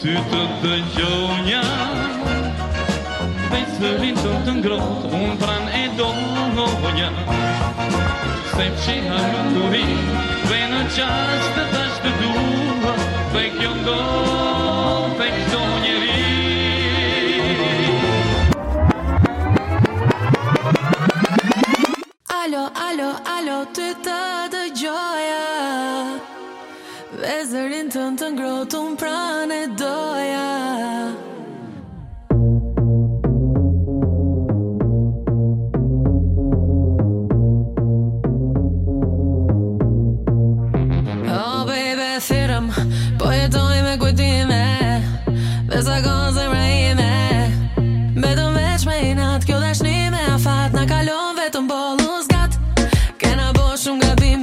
Ty të dëgjonja Vej së rinë të ngrot Unë pran e do nëvoja Se për që hajë më të vi në qashtë të tashtë të duha Vej kjo ndo Vej kjo njeri Alo, alo, alo zërin të në të ngrotu në prane doja Oh baby, thyrëm, po jetoj me kujtime Besa sa gozë e rejime Beto veç me inat kjo dhe shnime a fatë Në kalon vetëm në bolu Kena bo shumë gabime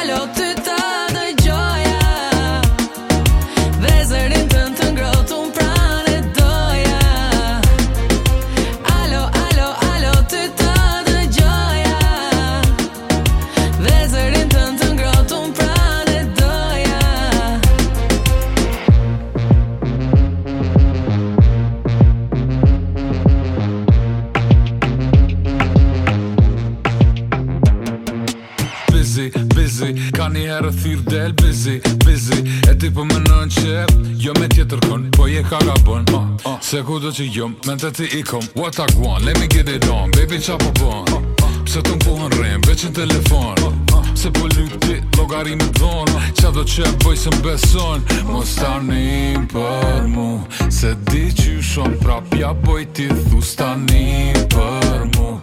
alors, Tani herë thirë del, busy, busy E ti për po më në qep, jo me tjetër kon Po je ka ka bën, uh, ah, uh, ah. se ku do që jom Me të ti i kom, what I want, let me get it on Baby, qa po bën, uh, ah, uh, pëse të mpohë në rem, veç në telefon uh, uh, Se po lyk ti, logari në dhonë uh, Qa do qep, boj se më beson Mo stanim për mu, se di që shon prapja Ja boj ti thu stanim për mu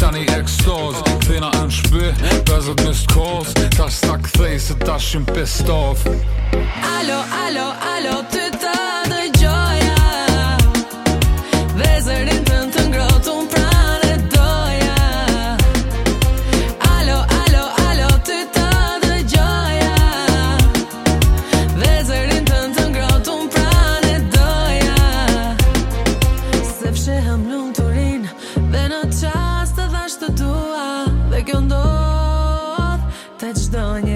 Tani ekstoz Këthina e në shpë Për zëtë nështë koz Tas takë thejnë se dashim për stov Alo, alo, alo Të të dëjtë gjoja kjo ndodh Të gjdo një